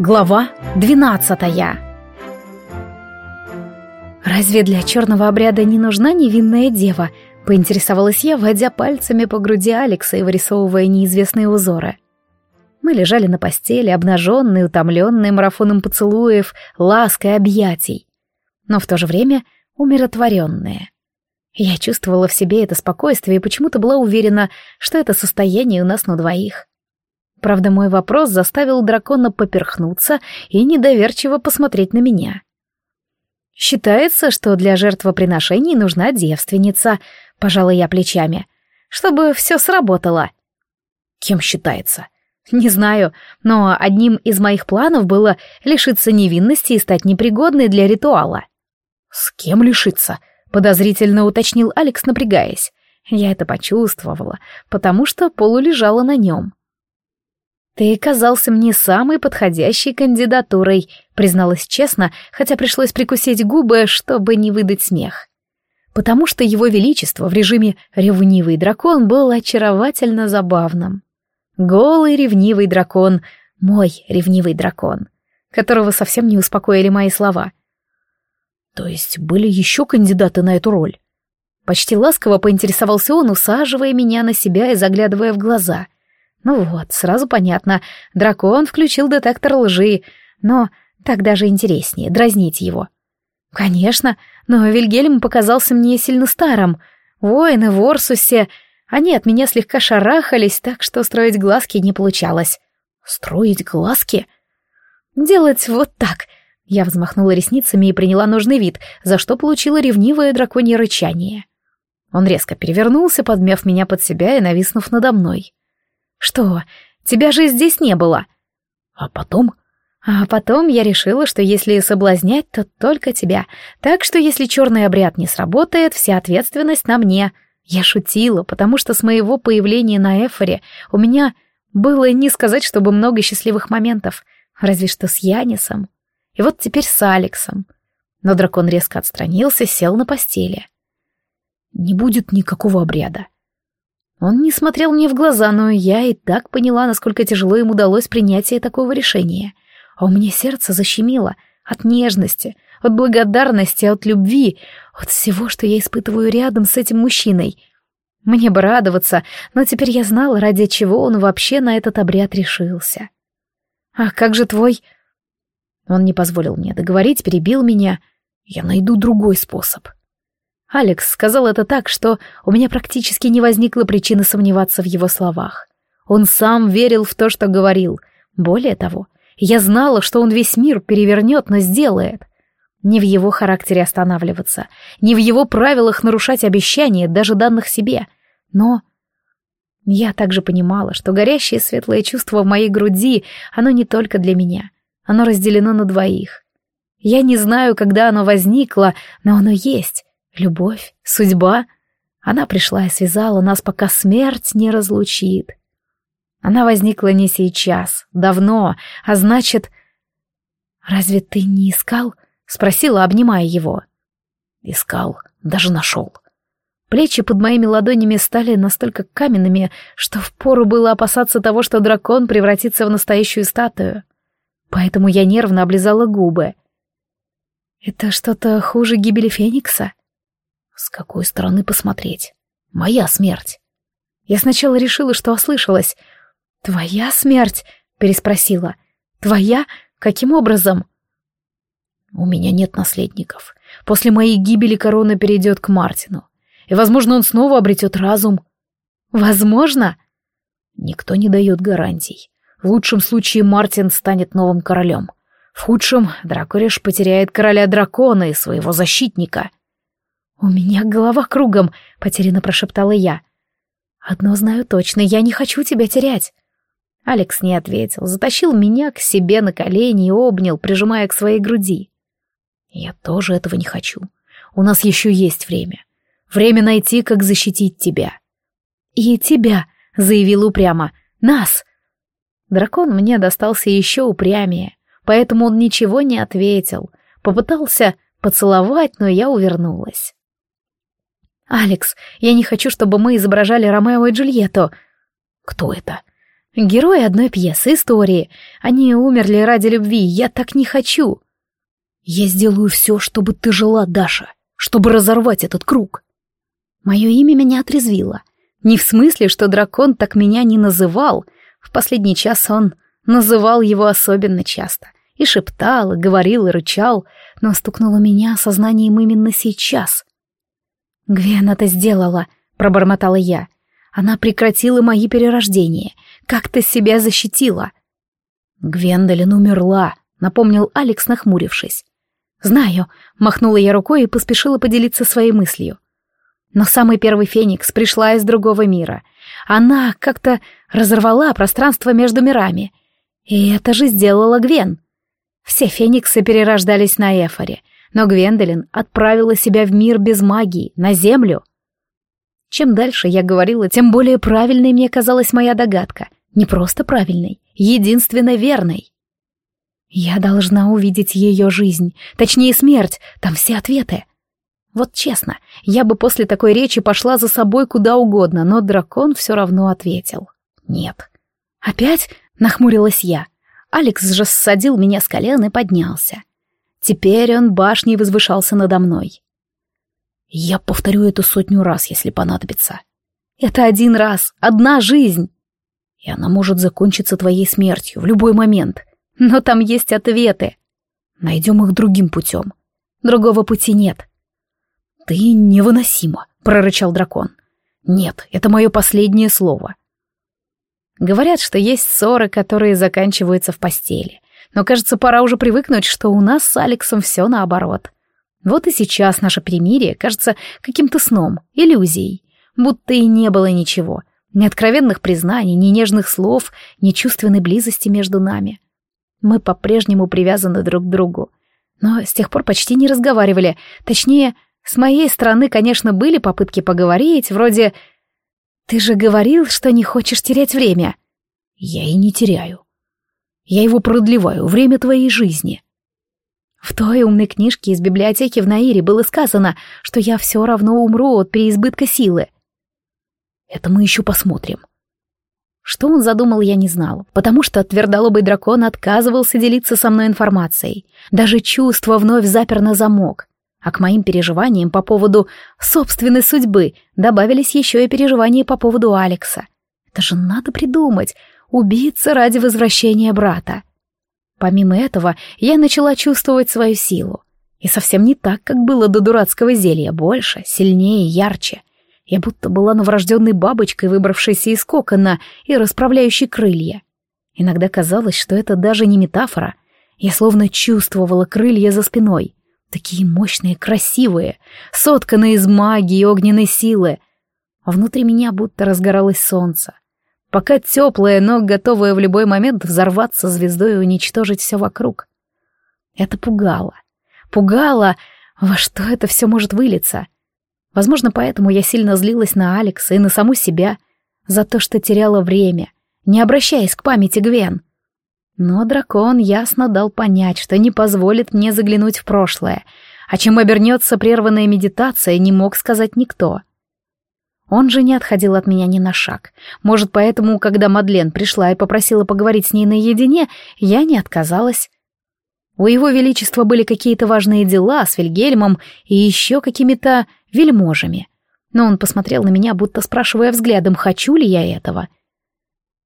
Глава двенадцатая «Разве для черного обряда не нужна невинная дева?» — поинтересовалась я, водя пальцами по груди Алекса и вырисовывая неизвестные узоры. Мы лежали на постели, обнаженные, утомленные марафоном поцелуев, ласк и объятий, но в то же время умиротворенные. Я чувствовала в себе это спокойствие и почему-то была уверена, что это состояние у нас на двоих. Правда, мой вопрос заставил дракона поперхнуться и недоверчиво посмотреть на меня. «Считается, что для жертвоприношений нужна девственница», — пожала я плечами, — «чтобы все сработало». «Кем считается?» «Не знаю, но одним из моих планов было лишиться невинности и стать непригодной для ритуала». «С кем лишиться?» — подозрительно уточнил Алекс, напрягаясь. Я это почувствовала, потому что полулежала на нем. «Ты казался мне самой подходящей кандидатурой», призналась честно, хотя пришлось прикусить губы, чтобы не выдать смех. Потому что его величество в режиме «ревнивый дракон» был очаровательно забавным. Голый ревнивый дракон, мой ревнивый дракон, которого совсем не успокоили мои слова. То есть были еще кандидаты на эту роль? Почти ласково поинтересовался он, усаживая меня на себя и заглядывая в глаза — ну вот, сразу понятно. Дракон включил детектор лжи. Но так даже интереснее, дразнить его. Конечно, но Вильгельм показался мне сильно старым. Воины в Орсусе, они от меня слегка шарахались, так что строить глазки не получалось. Строить глазки? Делать вот так. Я взмахнула ресницами и приняла нужный вид, за что получила ревнивое драконье рычание. Он резко перевернулся, подмяв меня под себя и нависнув надо мной. «Что? Тебя же здесь не было!» «А потом?» «А потом я решила, что если соблазнять, то только тебя. Так что если черный обряд не сработает, вся ответственность на мне. Я шутила, потому что с моего появления на Эфоре у меня было не сказать, чтобы много счастливых моментов, разве что с Янисом. И вот теперь с Алексом. Но дракон резко отстранился, сел на постели. «Не будет никакого обряда. Он не смотрел мне в глаза, но я и так поняла, насколько тяжело ему удалось принятие такого решения. А у меня сердце защемило от нежности, от благодарности, от любви, от всего, что я испытываю рядом с этим мужчиной. Мне бы радоваться, но теперь я знала, ради чего он вообще на этот обряд решился. «А как же твой...» Он не позволил мне договорить, перебил меня. «Я найду другой способ». Алекс сказал это так, что у меня практически не возникло причины сомневаться в его словах. Он сам верил в то, что говорил. Более того, я знала, что он весь мир перевернет, но сделает. Не в его характере останавливаться, не в его правилах нарушать обещания, даже данных себе. Но я также понимала, что горящее светлое чувство в моей груди, оно не только для меня. Оно разделено на двоих. Я не знаю, когда оно возникло, но оно есть. Любовь, судьба. Она пришла и связала нас, пока смерть не разлучит. Она возникла не сейчас, давно, а значит... «Разве ты не искал?» — спросила, обнимая его. «Искал, даже нашел». Плечи под моими ладонями стали настолько каменными, что впору было опасаться того, что дракон превратится в настоящую статую. Поэтому я нервно облизала губы. «Это что-то хуже гибели Феникса?» С какой стороны посмотреть? Моя смерть. Я сначала решила, что ослышалась. «Твоя смерть?» — переспросила. «Твоя? Каким образом?» «У меня нет наследников. После моей гибели корона перейдет к Мартину. И, возможно, он снова обретет разум». «Возможно?» Никто не дает гарантий. В лучшем случае Мартин станет новым королем. В худшем Дракориш потеряет короля дракона и своего защитника. «У меня голова кругом», — потерянно прошептала я. «Одно знаю точно, я не хочу тебя терять». Алекс не ответил, затащил меня к себе на колени и обнял, прижимая к своей груди. «Я тоже этого не хочу. У нас еще есть время. Время найти, как защитить тебя». «И тебя», — заявил упрямо, — «нас». Дракон мне достался еще упрямее, поэтому он ничего не ответил. Попытался поцеловать, но я увернулась. «Алекс, я не хочу, чтобы мы изображали Ромео и Джульетту». «Кто это?» «Герои одной пьесы, истории. Они умерли ради любви, я так не хочу». «Я сделаю все, чтобы ты жила, Даша, чтобы разорвать этот круг». Мое имя меня отрезвило. Не в смысле, что дракон так меня не называл. В последний час он называл его особенно часто. И шептал, и говорил, и рычал, но стукнуло меня сознанием именно сейчас. «Гвен это сделала», — пробормотала я. «Она прекратила мои перерождения. Как ты себя защитила?» «Гвендолин умерла», — напомнил Алекс, нахмурившись. «Знаю», — махнула я рукой и поспешила поделиться своей мыслью. Но самый первый Феникс пришла из другого мира. Она как-то разорвала пространство между мирами. И это же сделала Гвен. Все Фениксы перерождались на Эфоре, но Гвендолин отправила себя в мир без магии, на Землю. Чем дальше я говорила, тем более правильной мне казалась моя догадка. Не просто правильной, единственно верной. Я должна увидеть ее жизнь, точнее смерть, там все ответы. Вот честно, я бы после такой речи пошла за собой куда угодно, но дракон все равно ответил. Нет. Опять? Нахмурилась я. Алекс же ссадил меня с колен и поднялся. Теперь он башней возвышался надо мной. Я повторю это сотню раз, если понадобится. Это один раз, одна жизнь. И она может закончиться твоей смертью в любой момент. Но там есть ответы. Найдем их другим путем. Другого пути нет. «Ты невыносима», — прорычал дракон. «Нет, это мое последнее слово». Говорят, что есть ссоры, которые заканчиваются в постели. Но, кажется, пора уже привыкнуть, что у нас с Алексом все наоборот. Вот и сейчас наше перемирие кажется каким-то сном, иллюзией. Будто и не было ничего. Ни откровенных признаний, ни нежных слов, ни чувственной близости между нами. Мы по-прежнему привязаны друг к другу. Но с тех пор почти не разговаривали. Точнее, с моей стороны, конечно, были попытки поговорить, вроде «Ты же говорил, что не хочешь терять время». «Я и не теряю. Я его продлеваю, время твоей жизни». В той умной книжке из библиотеки в Наире было сказано, что я все равно умру от переизбытка силы. Это мы еще посмотрим. Что он задумал, я не знал, потому что твердолобый дракон отказывался делиться со мной информацией. Даже чувство вновь запер на замок. А к моим переживаниям по поводу собственной судьбы добавились еще и переживания по поводу Алекса. Это же надо придумать, убиться ради возвращения брата. Помимо этого, я начала чувствовать свою силу. И совсем не так, как было до дурацкого зелья, больше, сильнее, ярче. Я будто была новорожденной бабочкой, выбравшейся из кокона и расправляющей крылья. Иногда казалось, что это даже не метафора. Я словно чувствовала крылья за спиной — Такие мощные, красивые, сотканные из магии и огненной силы. А внутри меня будто разгоралось солнце. Пока теплое, но готовое в любой момент взорваться звездой и уничтожить все вокруг. Это пугало. Пугало, во что это все может вылиться. Возможно, поэтому я сильно злилась на Алекса и на саму себя за то, что теряла время, не обращаясь к памяти Гвен. Но дракон ясно дал понять, что не позволит мне заглянуть в прошлое, а чем обернется прерванная медитация, не мог сказать никто. Он же не отходил от меня ни на шаг. Может, поэтому, когда Мадлен пришла и попросила поговорить с ней наедине, я не отказалась. У его величества были какие-то важные дела с Вильгельмом и еще какими-то вельможами. Но он посмотрел на меня, будто спрашивая взглядом, хочу ли я этого —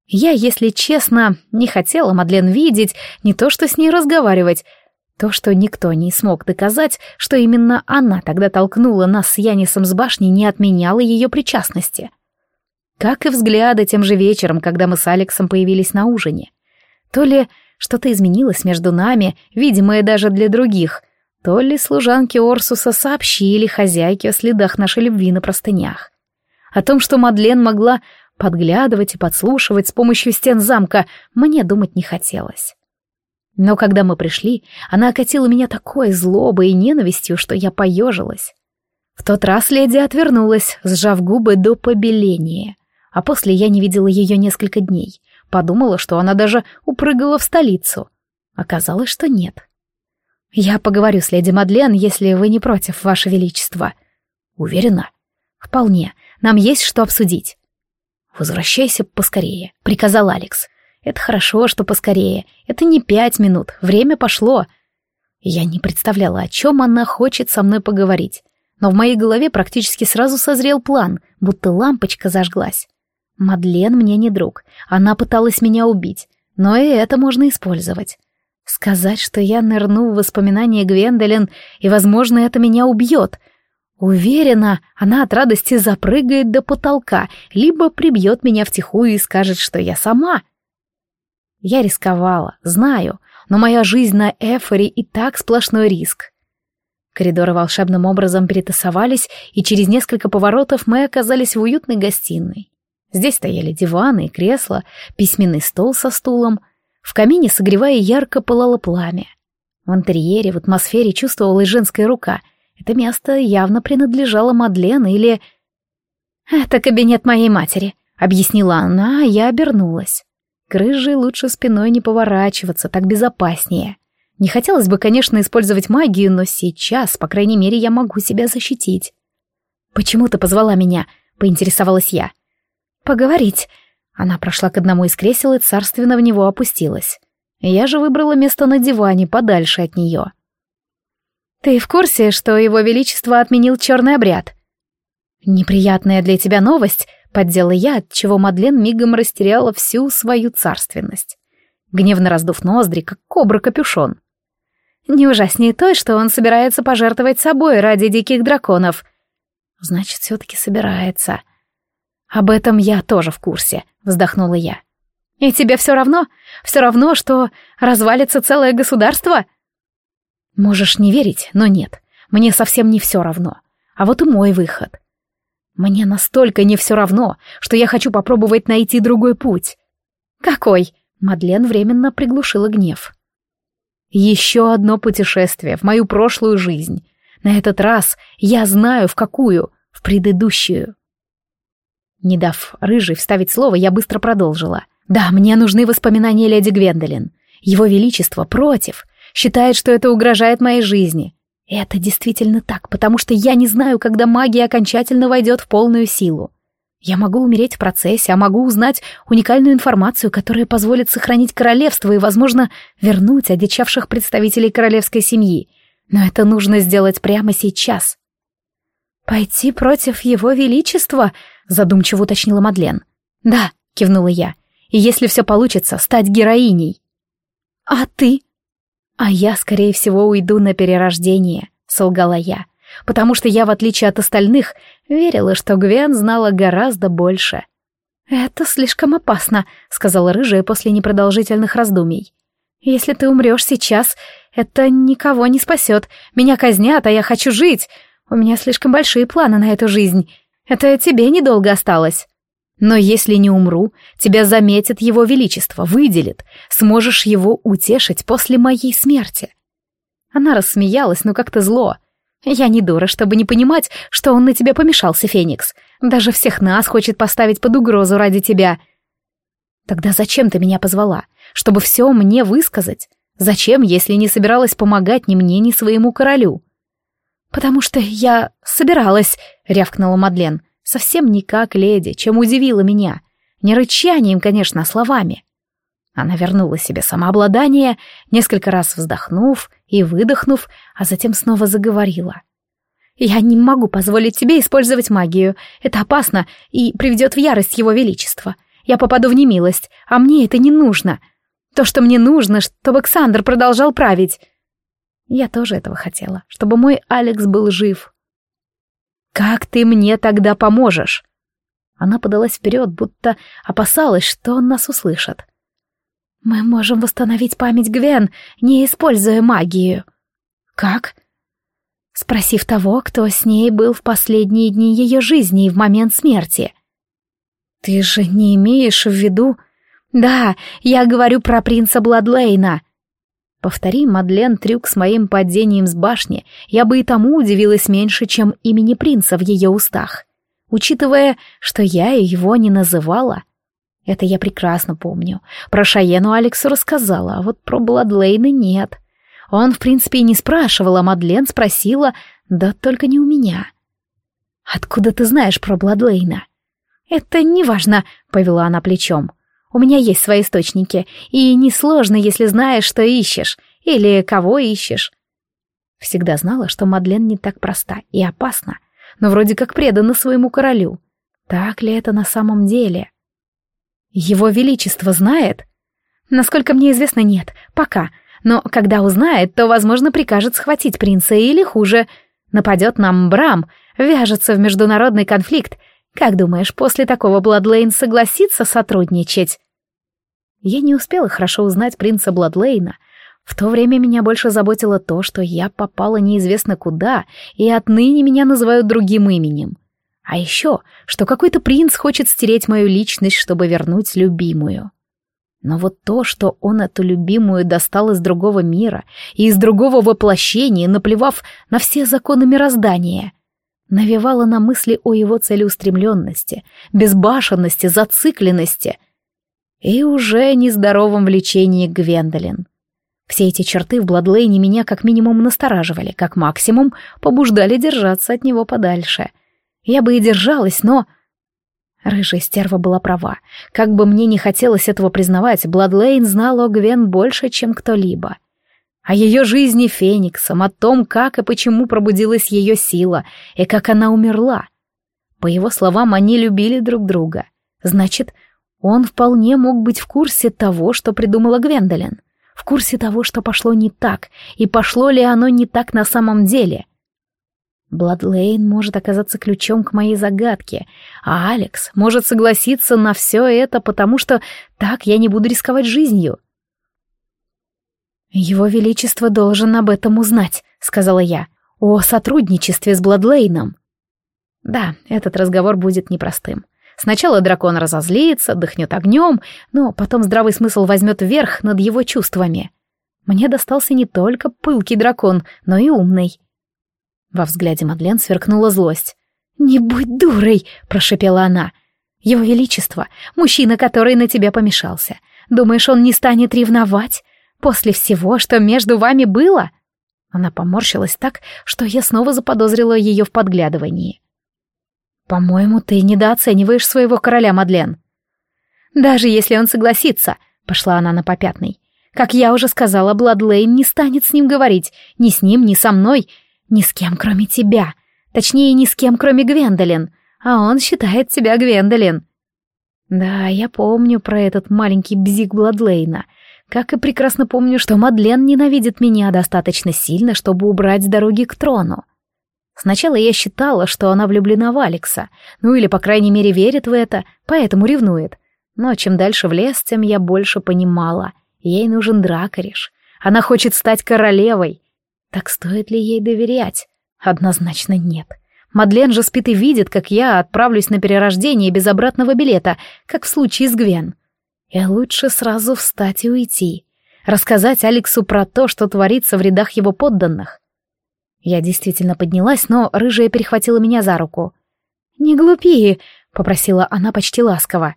я, если честно, не хотела Мадлен видеть, не то что с ней разговаривать. То, что никто не смог доказать, что именно она тогда толкнула нас с Янисом с башни, не отменяло ее причастности. Как и взгляды тем же вечером, когда мы с Алексом появились на ужине. То ли что-то изменилось между нами, видимое даже для других, то ли служанки Орсуса сообщили хозяйке о следах нашей любви на простынях. О том, что Мадлен могла Подглядывать и подслушивать с помощью стен замка мне думать не хотелось. Но когда мы пришли, она окатила меня такой злобой и ненавистью, что я поежилась. В тот раз леди отвернулась, сжав губы до побеления, а после я не видела ее несколько дней. Подумала, что она даже упрыгала в столицу. Оказалось, что нет. «Я поговорю с леди Мадлен, если вы не против, ваше величество». «Уверена?» «Вполне. Нам есть что обсудить». «Возвращайся поскорее», — приказал Алекс. «Это хорошо, что поскорее. Это не пять минут. Время пошло». Я не представляла, о чем она хочет со мной поговорить. Но в моей голове практически сразу созрел план, будто лампочка зажглась. Мадлен мне не друг. Она пыталась меня убить. Но и это можно использовать. Сказать, что я нырну в воспоминания Гвендолин, и, возможно, это меня убьет. Уверена, она от радости запрыгает до потолка, либо прибьет меня втихую и скажет, что я сама. Я рисковала, знаю, но моя жизнь на Эфоре и так сплошной риск. Коридоры волшебным образом перетасовались, и через несколько поворотов мы оказались в уютной гостиной. Здесь стояли диваны и кресла, письменный стол со стулом. В камине, согревая, ярко пылало пламя. В интерьере, в атмосфере чувствовалась женская рука. Это место явно принадлежало Мадлен или... «Это кабинет моей матери», — объяснила она, а я обернулась. К рыжей лучше спиной не поворачиваться, так безопаснее. Не хотелось бы, конечно, использовать магию, но сейчас, по крайней мере, я могу себя защитить. «Почему ты позвала меня?» — поинтересовалась я. «Поговорить». Она прошла к одному из кресел и царственно в него опустилась. Я же выбрала место на диване, подальше от нее. «Ты в курсе, что его величество отменил черный обряд?» «Неприятная для тебя новость», — поддела я, от чего Мадлен мигом растеряла всю свою царственность. Гневно раздув ноздри, как кобра-капюшон. «Не ужаснее той, что он собирается пожертвовать собой ради диких драконов». «Значит, все-таки собирается». «Об этом я тоже в курсе», — вздохнула я. «И тебе все равно? Все равно, что развалится целое государство?» «Можешь не верить, но нет. Мне совсем не все равно. А вот и мой выход. Мне настолько не все равно, что я хочу попробовать найти другой путь». «Какой?» — Мадлен временно приглушила гнев. «Еще одно путешествие в мою прошлую жизнь. На этот раз я знаю, в какую, в предыдущую». Не дав рыжий вставить слово, я быстро продолжила. «Да, мне нужны воспоминания леди Гвендолин. Его Величество против, считает, что это угрожает моей жизни. Это действительно так, потому что я не знаю, когда магия окончательно войдет в полную силу. Я могу умереть в процессе, а могу узнать уникальную информацию, которая позволит сохранить королевство и, возможно, вернуть одичавших представителей королевской семьи. Но это нужно сделать прямо сейчас. «Пойти против его величества?» задумчиво уточнила Мадлен. «Да», — кивнула я, — «и если все получится, стать героиней». «А ты?» «А я, скорее всего, уйду на перерождение», — солгала я, потому что я, в отличие от остальных, верила, что Гвен знала гораздо больше. «Это слишком опасно», — сказала рыжая после непродолжительных раздумий. «Если ты умрешь сейчас, это никого не спасет. Меня казнят, а я хочу жить. У меня слишком большие планы на эту жизнь. Это тебе недолго осталось. Но если не умру, тебя заметит его величество, выделит, сможешь его утешить после моей смерти. Она рассмеялась, но как-то зло. Я не дура, чтобы не понимать, что он на тебе помешался, Феникс. Даже всех нас хочет поставить под угрозу ради тебя. Тогда зачем ты меня позвала? Чтобы все мне высказать? Зачем, если не собиралась помогать ни мне, ни своему королю? «Потому что я собиралась», — рявкнула Мадлен. «Совсем не как леди, чем удивила меня. Не рычанием, конечно, а словами». Она вернула себе самообладание, несколько раз вздохнув и выдохнув, а затем снова заговорила. «Я не могу позволить тебе использовать магию. Это опасно и приведет в ярость его величество. Я попаду в немилость, а мне это не нужно. То, что мне нужно, чтобы Александр продолжал править. Я тоже этого хотела, чтобы мой Алекс был жив. «Как ты мне тогда поможешь?» Она подалась вперед, будто опасалась, что он нас услышит. «Мы можем восстановить память Гвен, не используя магию». «Как?» Спросив того, кто с ней был в последние дни ее жизни и в момент смерти. «Ты же не имеешь в виду...» «Да, я говорю про принца Бладлейна», Повтори, Мадлен, трюк с моим падением с башни, я бы и тому удивилась меньше, чем имени принца в ее устах. Учитывая, что я его не называла. Это я прекрасно помню. Про Шаену Алексу рассказала, а вот про Бладлейна нет. Он, в принципе, и не спрашивал, а Мадлен спросила, да только не у меня. Откуда ты знаешь про Бладлейна?» «Это неважно», — повела она плечом. «У меня есть свои источники, и несложно, если знаешь, что ищешь, или кого ищешь». Всегда знала, что Мадлен не так проста и опасна, но вроде как предана своему королю. Так ли это на самом деле? Его Величество знает? Насколько мне известно, нет, пока. Но когда узнает, то, возможно, прикажет схватить принца или хуже. Нападет нам Брам, вяжется в международный конфликт. Как думаешь, после такого Бладлейн согласится сотрудничать? Я не успела хорошо узнать принца Бладлейна. В то время меня больше заботило то, что я попала неизвестно куда, и отныне меня называют другим именем. А еще, что какой-то принц хочет стереть мою личность, чтобы вернуть любимую. Но вот то, что он эту любимую достал из другого мира и из другого воплощения, наплевав на все законы мироздания, навевало на мысли о его целеустремленности, безбашенности, зацикленности и уже нездоровом влечении к Гвендолин. Все эти черты в Бладлейне меня как минимум настораживали, как максимум побуждали держаться от него подальше — я бы и держалась, но... Рыжая стерва была права. Как бы мне не хотелось этого признавать, Бладлейн знал о Гвен больше, чем кто-либо. О ее жизни Фениксом, о том, как и почему пробудилась ее сила, и как она умерла. По его словам, они любили друг друга. Значит, он вполне мог быть в курсе того, что придумала Гвендолин. В курсе того, что пошло не так, и пошло ли оно не так на самом деле — Бладлейн может оказаться ключом к моей загадке, а Алекс может согласиться на все это, потому что так я не буду рисковать жизнью. «Его Величество должен об этом узнать», — сказала я, — «о сотрудничестве с Бладлейном». Да, этот разговор будет непростым. Сначала дракон разозлится, дыхнет огнем, но потом здравый смысл возьмет верх над его чувствами. Мне достался не только пылкий дракон, но и умный. Во взгляде Мадлен сверкнула злость. «Не будь дурой!» — прошепела она. «Его Величество, мужчина, который на тебя помешался. Думаешь, он не станет ревновать? После всего, что между вами было?» Она поморщилась так, что я снова заподозрила ее в подглядывании. «По-моему, ты недооцениваешь своего короля, Мадлен». «Даже если он согласится», — пошла она на попятный. «Как я уже сказала, Бладлейн не станет с ним говорить, ни с ним, ни со мной, ни с кем, кроме тебя. Точнее, ни с кем, кроме Гвендолин. А он считает тебя Гвендолин. Да, я помню про этот маленький бзик Бладлейна. Как и прекрасно помню, что Мадлен ненавидит меня достаточно сильно, чтобы убрать с дороги к трону. Сначала я считала, что она влюблена в Алекса, ну или, по крайней мере, верит в это, поэтому ревнует. Но чем дальше в лес, тем я больше понимала. Ей нужен дракориш. Она хочет стать королевой. Так стоит ли ей доверять? Однозначно нет. Мадлен же спит и видит, как я отправлюсь на перерождение без обратного билета, как в случае с Гвен. И лучше сразу встать и уйти. Рассказать Алексу про то, что творится в рядах его подданных. Я действительно поднялась, но рыжая перехватила меня за руку. «Не глупи», — попросила она почти ласково.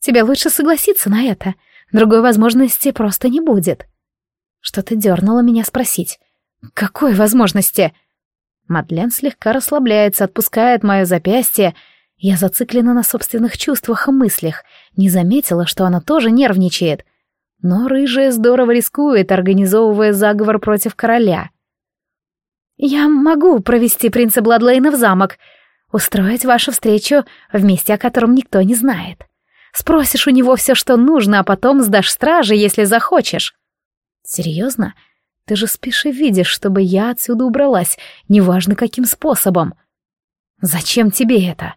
«Тебе лучше согласиться на это. Другой возможности просто не будет». Что-то дернуло меня спросить. «Какой возможности?» Мадлен слегка расслабляется, отпускает мое запястье. Я зациклена на собственных чувствах и мыслях, не заметила, что она тоже нервничает. Но рыжая здорово рискует, организовывая заговор против короля. «Я могу провести принца Бладлейна в замок, устроить вашу встречу в месте, о котором никто не знает. Спросишь у него все, что нужно, а потом сдашь страже, если захочешь». «Серьезно?» Ты же спишь и видишь, чтобы я отсюда убралась, неважно каким способом. Зачем тебе это?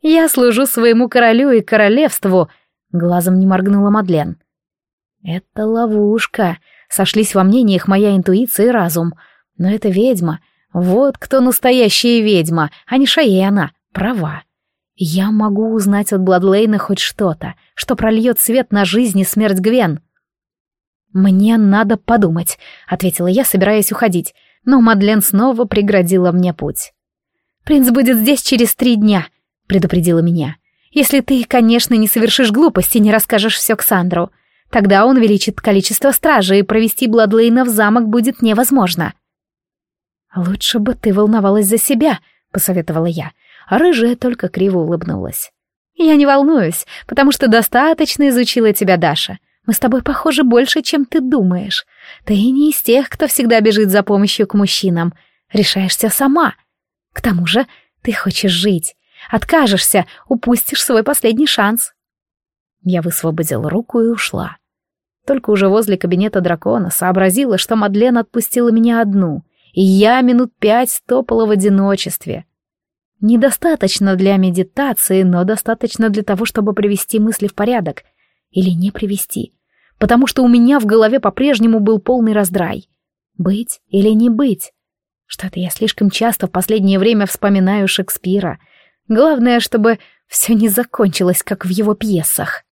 Я служу своему королю и королевству, глазом не моргнула Мадлен. Это ловушка. Сошлись во мнениях моя интуиция и разум. Но это ведьма. Вот кто настоящая ведьма, а не Шаена. Права. Я могу узнать от Бладлейна хоть что-то, что прольет свет на жизнь и смерть Гвен. «Мне надо подумать», — ответила я, собираясь уходить, но Мадлен снова преградила мне путь. «Принц будет здесь через три дня», — предупредила меня. «Если ты, конечно, не совершишь глупости и не расскажешь все Ксандру. Тогда он увеличит количество стражи, и провести Бладлейна в замок будет невозможно». «Лучше бы ты волновалась за себя», —— посоветовала я, а рыжая только криво улыбнулась. «Я не волнуюсь, потому что достаточно изучила тебя Даша. Мы с тобой похожи больше, чем ты думаешь. Ты не из тех, кто всегда бежит за помощью к мужчинам. Решаешься сама. К тому же ты хочешь жить. Откажешься, упустишь свой последний шанс». Я высвободила руку и ушла. Только уже возле кабинета дракона сообразила, что Мадлен отпустила меня одну, и я минут пять топала в одиночестве. Недостаточно для медитации, но достаточно для того, чтобы привести мысли в порядок. Или не привести. Потому что у меня в голове по-прежнему был полный раздрай. Быть или не быть? Что-то я слишком часто в последнее время вспоминаю Шекспира. Главное, чтобы все не закончилось, как в его пьесах.